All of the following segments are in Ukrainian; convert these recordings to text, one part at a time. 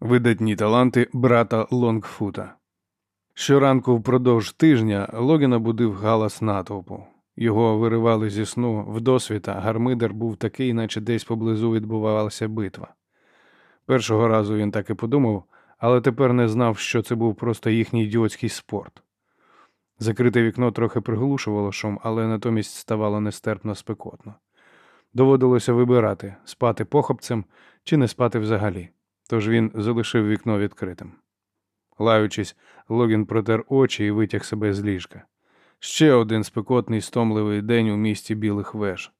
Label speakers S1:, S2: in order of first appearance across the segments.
S1: Видатні таланти брата Лонгфута. Щоранку впродовж тижня Логіна будив галас натовпу. Його виривали зі сну вдосвіта, гармидер був такий, наче десь поблизу відбувалася битва. Першого разу він так і подумав, але тепер не знав, що це був просто їхній ідіотський спорт. Закрите вікно трохи приглушувало шум, але натомість ставало нестерпно спекотно. Доводилося вибирати, спати похопцем чи не спати взагалі тож він залишив вікно відкритим. Лаючись, Логін протер очі і витяг себе з ліжка. Ще один спекотний стомливий день у місті білих веж.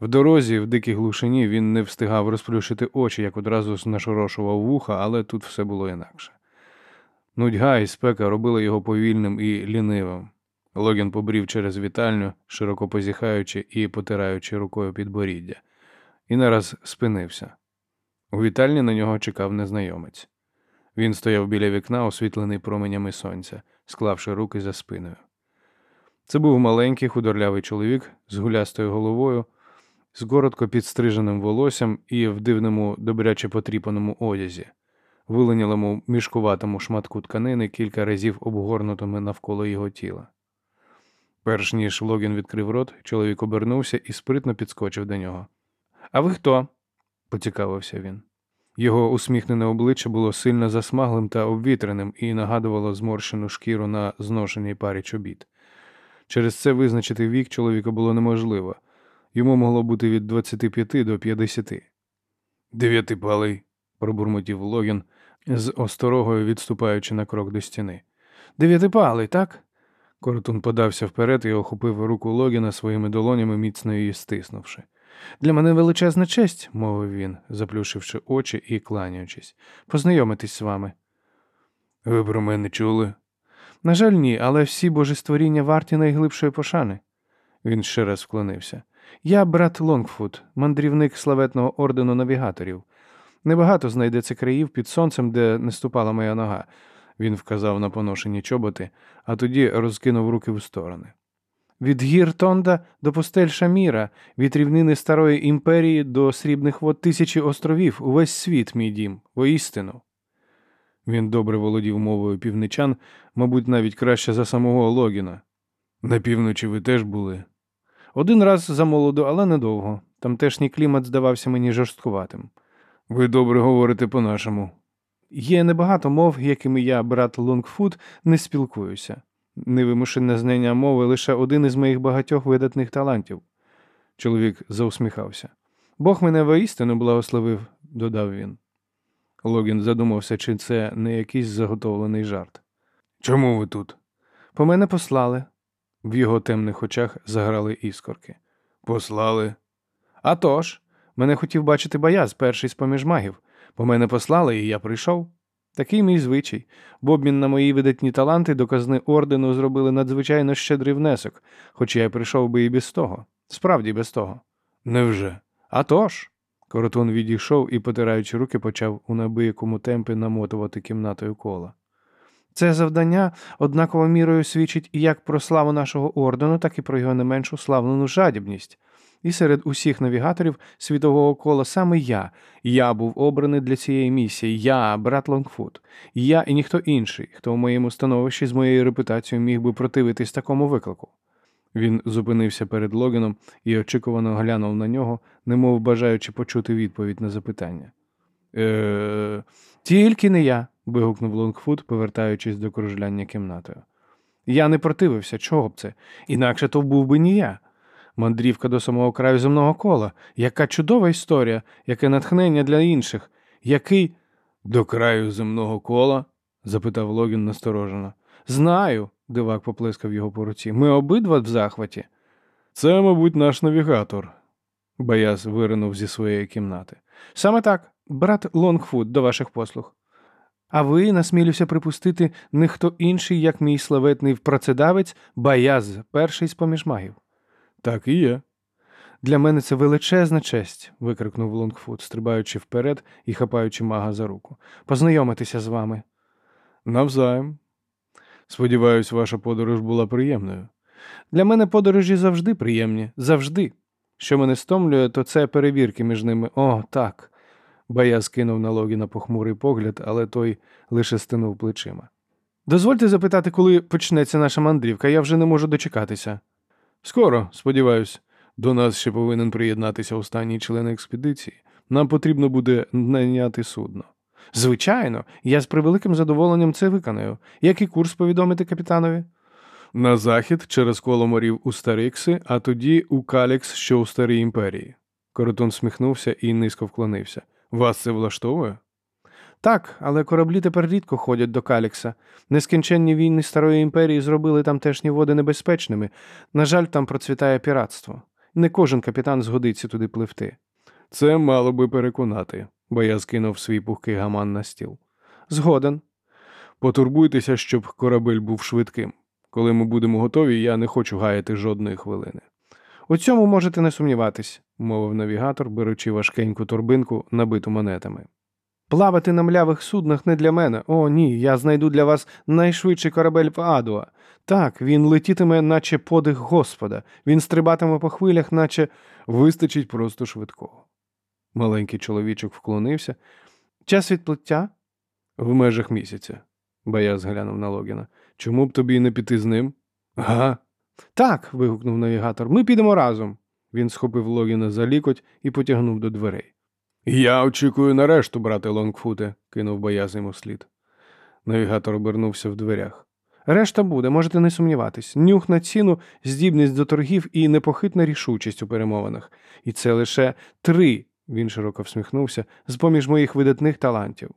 S1: В дорозі, в дикій глушині, він не встигав розплющити очі, як одразу нашорошував вуха, але тут все було інакше. Нудьга і спека робили його повільним і лінивим. Логін побрів через вітальню, широко позіхаючи і потираючи рукою підборіддя, і нараз спинився. У вітальні на нього чекав незнайомець. Він стояв біля вікна, освітлений променями сонця, склавши руки за спиною. Це був маленький худорлявий чоловік з гулястою головою, з коротко підстриженим волоссям і в дивному, добряче потріпаному одязі, виленілому мішкуватому шматку тканини кілька разів обгорнутими навколо його тіла. Перш ніж Логін відкрив рот, чоловік обернувся і спритно підскочив до нього. А ви хто? Поцікавився він. Його усміхнене обличчя було сильно засмаглим та обвітреним і нагадувало зморщену шкіру на зношеній парі чобіт. Через це визначити вік чоловіка було неможливо йому могло бути від 25 до 50. Дев'ятипалий, пробурмотів Логін, з осторогою відступаючи на крок до стіни. Дев'ятипалий, так? Коротун подався вперед і охопив руку Логіна своїми долонями, міцно її стиснувши. Для мене величезна честь, мовив він, заплющивши очі і кланяючись, познайомитись з вами. Ви про мене чули? На жаль, ні, але всі божестворіння варті найглибшої пошани. Він ще раз вклонився. Я брат Лонгфуд, мандрівник славетного ордену навігаторів. Небагато знайдеться країв під сонцем, де не ступала моя нога. Він вказав на поношені чоботи, а тоді розкинув руки в сторони від гір Тонда до пустель Шаміра, від рівнини Старої імперії до срібних вод тисячі островів, увесь світ, мій дім, воістину. Він добре володів мовою півничан, мабуть, навіть краще за самого Логіна. На півночі ви теж були. Один раз за молоду, але недовго. Тамтешній клімат здавався мені жорсткуватим. Ви добре говорите по-нашому. Є небагато мов, якими я, брат Лонгфуд, не спілкуюся. Невимушене знання мови лише один із моїх багатьох видатних талантів. Чоловік заусміхався. Бог мене воістину благословив, додав він. Логін задумався, чи це не якийсь заготовлений жарт. Чому ви тут? По мене послали. В його темних очах заграли іскорки. Послали. «А тож, мене хотів бачити бояз, перший з поміж магів. По мене послали, і я прийшов. Такий мій звичай. В обмін на мої видатні таланти до казни ордену зробили надзвичайно щедрий внесок, хоч я прийшов би і без того. Справді без того. Невже? «А тож!» Коротун відійшов і, потираючи руки, почав у набиякому темпі намотувати кімнатою кола. Це завдання однаково мірою свідчить як про славу нашого ордену, так і про його не меншу славлену жадібність. І серед усіх навігаторів світового кола саме я. Я був обраний для цієї місії, я, брат Лонгфут, я і ніхто інший, хто в моєму становищі з моєю репутацією міг би противитись такому виклику. Він зупинився перед Логіном і очікувано глянув на нього, немов бажаючи почути відповідь на запитання. Е, тільки не я. вигукнув Лонгфут, повертаючись до кружляння кімнатою. Я не противився, чого б це, інакше то був би не я. Мандрівка до самого краю земного кола. Яка чудова історія, яке натхнення для інших. Який. До краю земного кола? запитав Логін насторожено. Знаю, дивак поплескав його по руці. Ми обидва в захваті. Це, мабуть, наш навігатор. Бояз виринув зі своєї кімнати. Саме так, брат Лонгфуд, до ваших послуг. А ви, насмілюся припустити, не хто інший, як мій славетний працедавець, Баяз, перший з поміж магів. Так і є. Для мене це величезна честь, викрикнув Лонгфуд, стрибаючи вперед і хапаючи мага за руку. Познайомитися з вами. Навзаєм. Сподіваюсь, ваша подорож була приємною. Для мене подорожі завжди приємні, завжди. Що мене стомлює, то це перевірки між ними. О, так. Бая скинув на Логіна похмурий погляд, але той лише стинув плечима. Дозвольте запитати, коли почнеться наша мандрівка, я вже не можу дочекатися. Скоро, сподіваюсь, до нас ще повинен приєднатися останній член експедиції. Нам потрібно буде найняти судно. Звичайно, я з превеликим задоволенням це виконаю. Який курс повідомити капітанові? На захід через коло морів у Старикси, а тоді у Калікс, що у Старій імперії. Коротун сміхнувся і низько вклонився. Вас це влаштовує? Так, але кораблі тепер рідко ходять до Калікса. Нескінченні війни Старої імперії зробили тамтешні води небезпечними. На жаль, там процвітає піратство. Не кожен капітан згодиться туди пливти. Це мало би переконати, бо я скинув свій пухкий гаман на стіл. Згоден. Потурбуйтеся, щоб корабель був швидким. Коли ми будемо готові, я не хочу гаяти жодної хвилини. У цьому можете не сумніватись, мовив навігатор, беручи важкеньку торбинку, набиту монетами. Плавати на млявих суднах не для мене. О, ні, я знайду для вас найшвидший корабель в Адуа. Так, він летітиме, наче подих Господа, він стрибатиме по хвилях, наче вистачить просто швидкого. Маленький чоловічок вклонився. Час відплиття? В межах місяця. Баяз глянув на Логіна. Чому б тобі не піти з ним? Га? Так. вигукнув навігатор. Ми підемо разом. Він схопив Логіна за лікоть і потягнув до дверей. Я очікую на решту, брате Лонгфуте, кинув бояз йому слід. Навігатор обернувся в дверях. Решта буде, можете не сумніватись. Нюх на ціну, здібність до торгів і непохитна рішучість у перемовинах. І це лише три, він широко всміхнувся, з поміж моїх видатних талантів.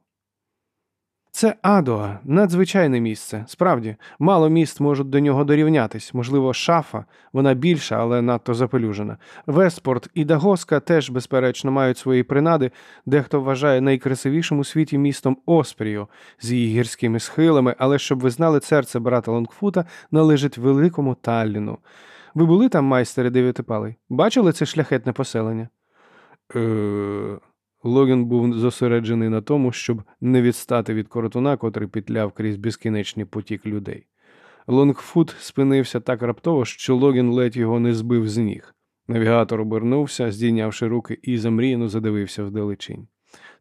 S1: Це Адоа, надзвичайне місце. Справді, мало міст можуть до нього дорівнятись. Можливо, шафа, вона більша, але надто запелюжена. Вестпорт і Дагоска теж, безперечно, мають свої принади, дехто вважає найкрасивішим у світі містом Оспрію з її гірськими схилами, але щоб ви знали, серце брата Лонгфута належить великому Талліну. Ви були там, майстери дев'ятипалий? Бачили це шляхетне поселення? Е... Логін був зосереджений на тому, щоб не відстати від коротуна, котрий пітляв крізь безкінечний потік людей. Лонгфут спинився так раптово, що Логін ледь його не збив з ніг. Навігатор обернувся, здійнявши руки, і замріяно задивився вдалечінь.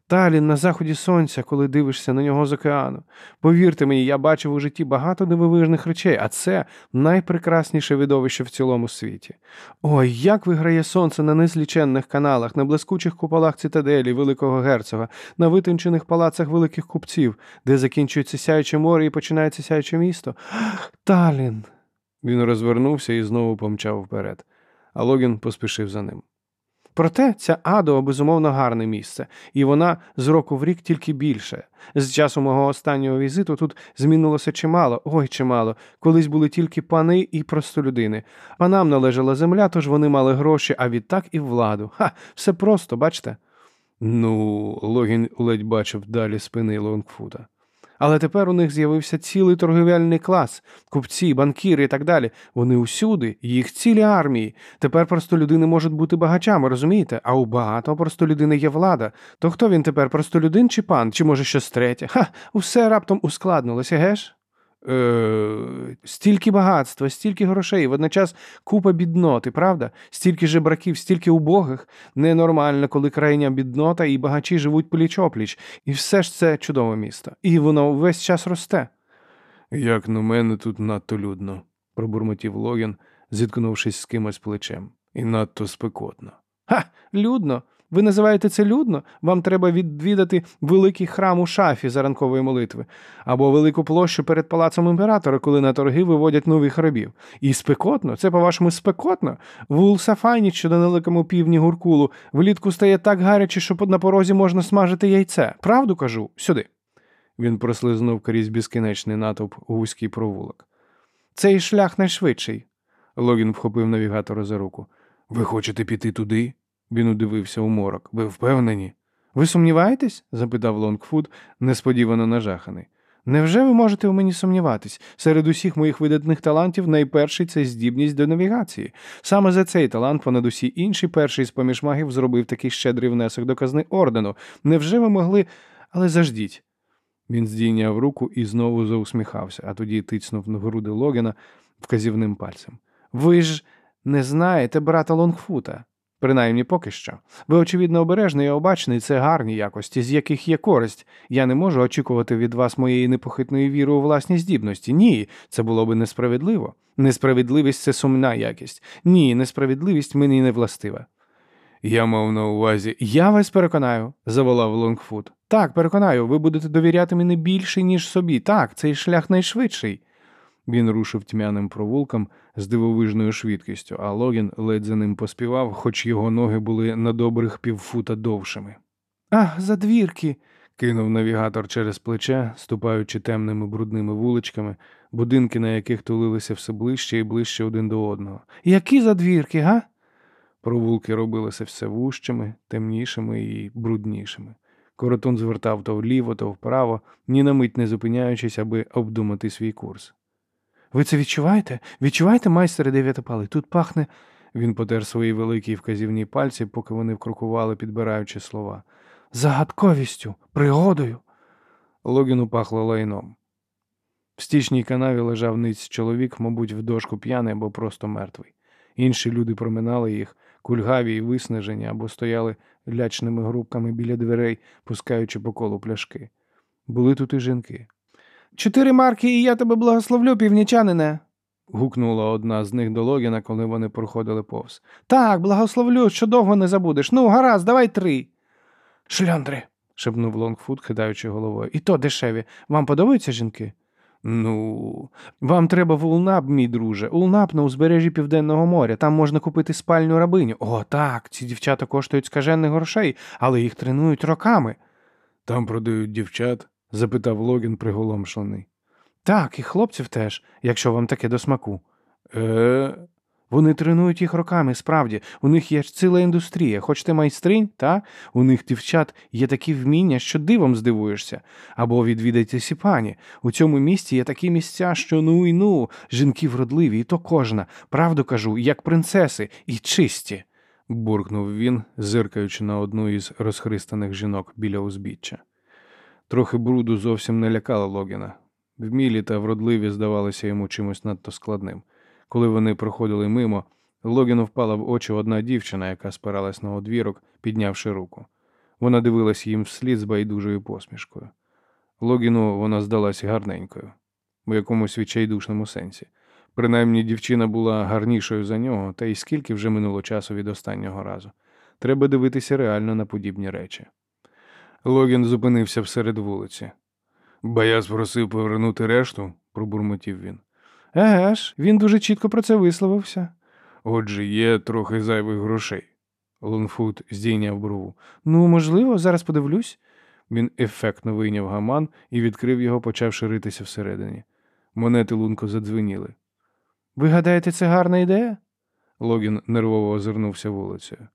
S1: Талін на заході сонця, коли дивишся на нього з океану. Повірте мені, я бачив у житті багато дивовижних речей, а це найпрекрасніше видовище в цілому світі. Ой, як виграє сонце на незліченних каналах, на блискучих куполах цитаделі Великого герцога, на витончених палацах великих купців, де закінчується сяюче море і починається сяюче місто. Талін. Він розвернувся і знову помчав вперед, а Логін поспішив за ним. Проте ця Адо безумовно гарне місце, і вона з року в рік тільки більше. З часу мого останнього візиту тут змінилося чимало, ой чимало. Колись були тільки пани і простолюдини. Панам належала земля, тож вони мали гроші, а відтак і владу. Ха, все просто, бачите? Ну, Логін ледь бачив далі спини Лонгфута. Але тепер у них з'явився цілий торговельний клас, купці, банкіри і так далі. Вони усюди, їх цілі армії. Тепер просто людини можуть бути багачами, розумієте? А у багато просто людини є влада. То хто він тепер простолюдин чи пан, чи може щось третє? Ха, усе раптом ускладнилося, геш? Е, Стільки багатства, стільки грошей, водночас купа бідноти, правда? Стільки жебраків, стільки убогих. Ненормально, коли крайня біднота і багачі живуть пліч опліч. І все ж це чудове місто. І воно весь час росте. Як на мене тут надто людно, пробурмотів Логін, зіткнувшись з кимось плечем. І надто спекотно. Ха, людно. Ви називаєте це людно? Вам треба відвідати великий храм у шафі за ранкової молитви, або велику площу перед палацом імператора, коли на торги виводять нових рабів. І спекотно, це, по-вашому, спекотно. В Улсафайні, що на далекому півдні гуркулу, влітку стає так гаряче, що на порозі можна смажити яйце. Правду кажу, сюди. Він прослизнув крізь безкінечний натовп вузький провулок. Цей шлях найшвидший. Логін вхопив навігатора за руку. Ви хочете піти туди? Він удивився у морок. Ви впевнені? Ви сумніваєтесь? запитав Лонгфуд, несподівано нажаханий. Невже ви можете в мені сумніватись? Серед усіх моїх видатних талантів найперший це здібність до навігації. Саме за цей талант, понад усі інші, перший з поміж магів зробив такий щедрий внесок до казни ордену. Невже ви могли. Але заждіть. Він здійняв руку і знову заусміхався, а тоді тицнув на груди Логіна вказівним пальцем. Ви ж не знаєте брата Лонгфута. Принаймні поки що. Ви, очевидно, обережний і обачний це гарні якості, з яких є користь. Я не можу очікувати від вас моєї непохитної віри у власні здібності. Ні, це було би несправедливо. Несправедливість це сумна якість. Ні, несправедливість мені не властива. Я мав на увазі. Я вас переконаю, заволав Лонгфут. Так, переконаю, ви будете довіряти мені більше, ніж собі. Так, цей шлях найшвидший. Він рушив тьмяним провулком з дивовижною швидкістю, а Логін ледь за ним поспівав, хоч його ноги були на добрих півфута довшими. Ах, задвірки. кинув навігатор через плече, ступаючи темними брудними вуличками, будинки, на яких тулилися все ближче і ближче один до одного. Які задвірки, га? Провулки робилися все вужчими, темнішими і бруднішими. Коротун звертав то вліво, то вправо, ні на мить не зупиняючись, аби обдумати свій курс. Ви це відчуваєте? Відчуваєте, майстер дев'ятипалий? Тут пахне. Він потер свої великі вказівні пальці, поки вони вкрокували, підбираючи слова. Загадковістю, пригодою. Логіну пахло лайном. В стічній канаві лежав ниць чоловік, мабуть, в дошку п'яний або просто мертвий. Інші люди проминали їх, кульгаві і виснажені, або стояли лячними групками біля дверей, пускаючи по колу пляшки. Були тут і жінки. Чотири марки, і я тебе благословлю, північанине. гукнула одна з них до Логіна, коли вони проходили повз. Так, благословлю, що довго не забудеш. Ну, гаразд, давай три. Шльондри. шепнув Лонгфуд, хидаючи головою. І то дешеві. Вам подобаються жінки? Ну, вам треба в Улнаб, мій друже. Улнаб на узбережжі Південного моря. Там можна купити спальню рабиню. О, так, ці дівчата коштують скажених грошей, але їх тренують роками. Там продають дівчат? Запитав Логін приголомшений. Так, і хлопців теж, якщо вам таке до смаку. Е. Вони тренують їх роками, справді. У них є ж ціла індустрія. Хочете майстринь, та? У них дівчат є такі вміння, що дивом здивуєшся. Або відвідайте сіпані. У цьому місті є такі місця, що ну і ну, жінки вродливі, і то кожна. Правду кажу, як принцеси, і чисті. буркнув він, зиркаючи на одну із розхристаних жінок біля узбіччя. Трохи бруду зовсім не лякало Логіна. Вмілі та вродливі здавалися йому чимось надто складним. Коли вони проходили мимо, Логіну впала в очі одна дівчина, яка спиралась на одвірок, піднявши руку. Вона дивилась їм вслід з байдужою посмішкою. Логіну вона здалась гарненькою, у якомусь відчайдушному сенсі. Принаймні дівчина була гарнішою за нього, та й скільки вже минуло часу від останнього разу. Треба дивитися реально на подібні речі. Логін зупинився всеред вулиці. Баяс просив повернути решту, пробурмотів він. Еге ж, він дуже чітко про це висловився. Отже, є трохи зайвих грошей. Лунфуд здійняв брову. Ну, можливо, зараз подивлюсь. Він ефектно вийняв гаман і відкрив його, почавши ритися всередині. Монети лунко задзвеніли. Ви гадаєте, це гарна ідея? Логін нервово озирнувся вулицею.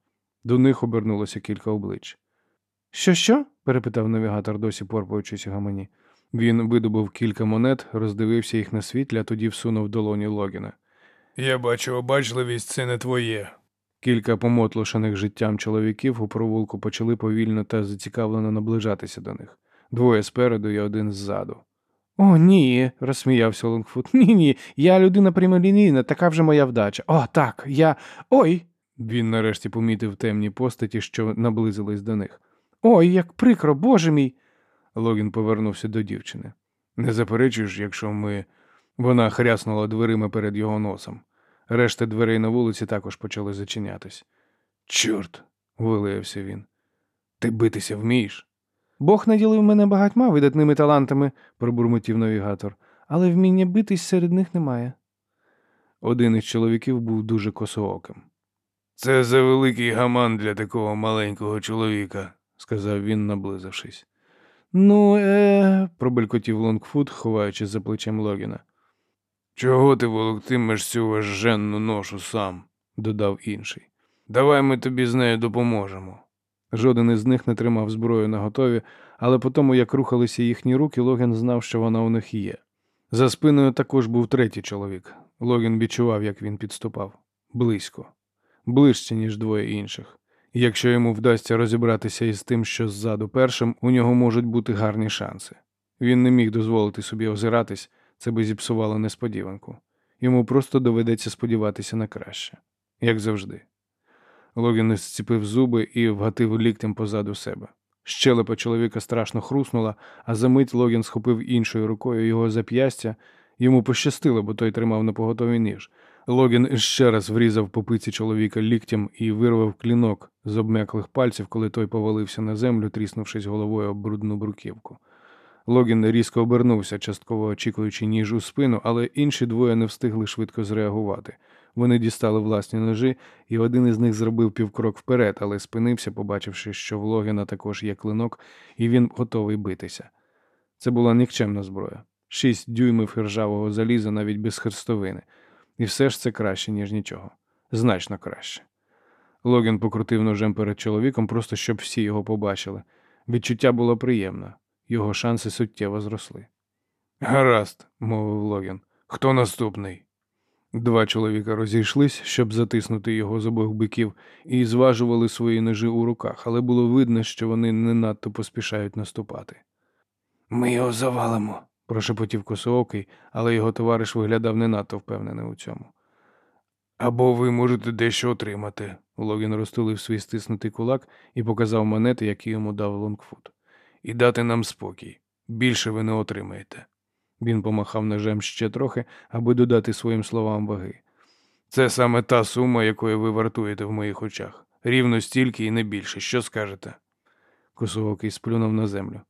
S1: До них обернулося кілька облич. Що, що? Перепитав навігатор, досі порпаючись у гамані. Він видобув кілька монет, роздивився їх на світлі, а тоді всунув долоні Логіна. Я бачу, обачливість це не твоє. Кілька помотлушених життям чоловіків у провулку почали повільно та зацікавлено наближатися до них. Двоє спереду і один ззаду. О, ні, розсміявся Лонгфут. Ні, ні, я людина прямолінійна, така вже моя вдача. О, так, я. Ой. Він нарешті помітив темні постаті, що наблизились до них. Ой, як прикро, боже мій. Логін повернувся до дівчини. Не заперечуєш, якщо ми. Вона хряснула дверима перед його носом. Решта дверей на вулиці також почали зачинятись. Чорт, вилаявся він. Ти битися вмієш? Бог наділив мене багатьма видатними талантами, пробурмотів навігатор, але вміння битись серед них немає. Один із чоловіків був дуже косооким. Це за великий гаман для такого маленького чоловіка, сказав він, наблизившись. Ну, е, пробелькотів Лонгфуд, ховаючись за плечем Логіна. Чого ти волоктимеш цю важенну ношу сам? додав інший. Давай ми тобі з нею допоможемо. Жоден із них не тримав зброю на готові, але по тому, як рухалися їхні руки, Логін знав, що вона у них є. За спиною також був третій чоловік. Логін відчував, як він підступав близько, ближче, ніж двоє інших. Якщо йому вдасться розібратися із тим, що ззаду першим, у нього можуть бути гарні шанси. Він не міг дозволити собі озиратись, це би зіпсувало несподіванку. Йому просто доведеться сподіватися на краще, як завжди. Логін зціпив зуби і вгатив ліктем позаду себе. Щелепа чоловіка страшно хруснула, а за мить Логін схопив іншою рукою його зап'ястя. Йому пощастило, бо той тримав на поготові ніж. Логін ще раз врізав по пиці чоловіка ліктем і вирвав клінок з обмяклих пальців, коли той повалився на землю, тріснувшись головою об брудну бруківку. Логін різко обернувся, частково очікуючи ніж у спину, але інші двоє не встигли швидко зреагувати. Вони дістали власні ножі, і один із них зробив півкрок вперед, але спинився, побачивши, що в Логіна також є клинок, і він готовий битися. Це була нікчемна зброя. Шість дюймів іржавого заліза навіть без хрестовини. І все ж це краще, ніж нічого. Значно краще. Логін покрутив ножем перед чоловіком, просто щоб всі його побачили. Відчуття було приємне, його шанси суттєво зросли. Гаразд, мовив Логін. Хто наступний? Два чоловіка розійшлись, щоб затиснути його з обох биків, і зважували свої ножі у руках, але було видно, що вони не надто поспішають наступати. Ми його завалимо, прошепотів косоокий, але його товариш виглядав не надто впевнений у цьому. Або ви можете дещо отримати. Логін розтулив свій стиснутий кулак і показав монети, які йому дав Лонгфут. І дати нам спокій. Більше ви не отримаєте. Він помахав ножем ще трохи, аби додати своїм словам ваги. Це саме та сума, якої ви вартуєте в моїх очах. Рівно стільки і не більше. Що скажете? Косоокий сплюнув на землю.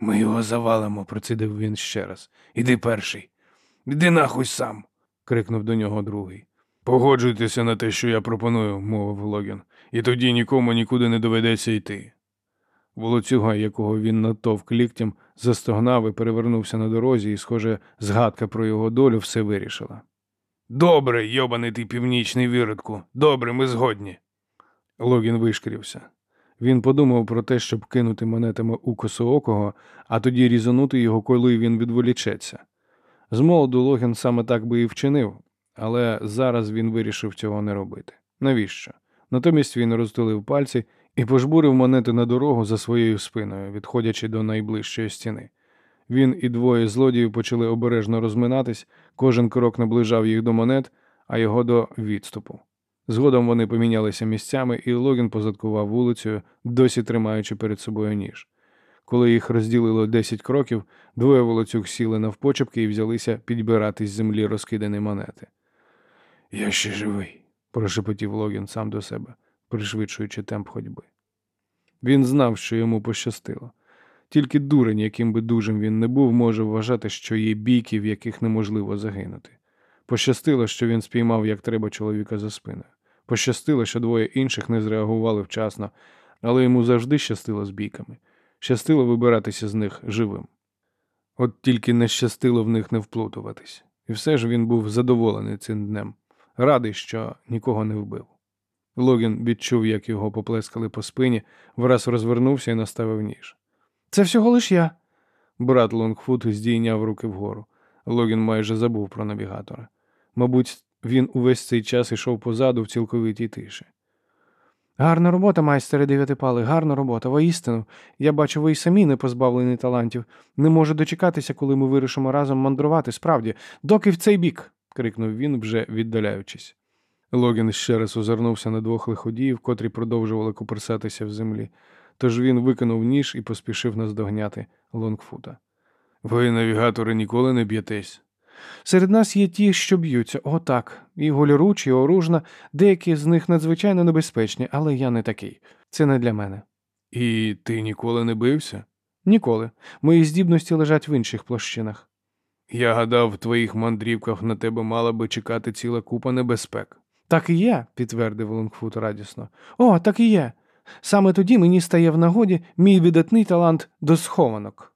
S1: Ми його завалимо, процідив він ще раз. Іди перший. Іди нахуй сам. крикнув до нього другий. Погоджуйтеся на те, що я пропоную, мовив Логін, і тоді нікому нікуди не доведеться йти. Волоцюга, якого він натовк ліктям, застогнав і перевернувся на дорозі, і, схоже, згадка про його долю все вирішила. Добре, йобаний ти північний виродку. Добре, ми згодні. Логін вишкірився. Він подумав про те, щоб кинути монетами у косоокого, а тоді різанути його, коли він відволічеться. З молоду Логін саме так би і вчинив, але зараз він вирішив цього не робити. Навіщо? Натомість він розтулив пальці і пожбурив монети на дорогу за своєю спиною, відходячи до найближчої стіни. Він і двоє злодіїв почали обережно розминатись, кожен крок наближав їх до монет, а його до відступу. Згодом вони помінялися місцями, і Логін позадкував вулицею, досі тримаючи перед собою ніж. Коли їх розділило десять кроків, двоє волоцюг сіли навпочепки і взялися підбирати з землі розкидані монети. Я ще живий, прошепотів Логін сам до себе, пришвидшуючи темп ходьби. Він знав, що йому пощастило. Тільки дурень, яким би дужим він не був, може вважати, що є бійки, в яких неможливо загинути. Пощастило, що він спіймав як треба чоловіка за спиною. Пощастило, що двоє інших не зреагували вчасно, але йому завжди щастило з бійками. Щастило вибиратися з них живим. От тільки не щастило в них не вплутуватись. І все ж він був задоволений цим днем, радий, що нікого не вбив. Логін відчув, як його поплескали по спині, враз розвернувся і наставив ніж. Це всього лиш я. Брат Лонгфут здійняв руки вгору. Логін майже забув про навігатора. Мабуть, він увесь цей час йшов позаду в цілковитій тиші. Гарна робота, майстере дев'ятипали, гарна робота, воістину. Я бачу, ви й самі не позбавлені талантів. Не можу дочекатися, коли ми вирішимо разом мандрувати, справді, доки в цей бік. крикнув він, вже віддаляючись. Логін ще раз озирнувся на двох лиходіїв, котрі продовжували куперсатися в землі. Тож він викинув ніж і поспішив наздогняти Лонгфута. Ви, навігатори, ніколи не б'єтесь. Серед нас є ті, що б'ються, отак, і голіруч, і оружна, деякі з них надзвичайно небезпечні, але я не такий. Це не для мене. І ти ніколи не бився? Ніколи. Мої здібності лежать в інших площинах. Я гадав, в твоїх мандрівках на тебе мала би чекати ціла купа небезпек. Так і є, підтвердив Лонгфут радісно. О, так і є. Саме тоді мені стає в нагоді мій видатний талант до схованок.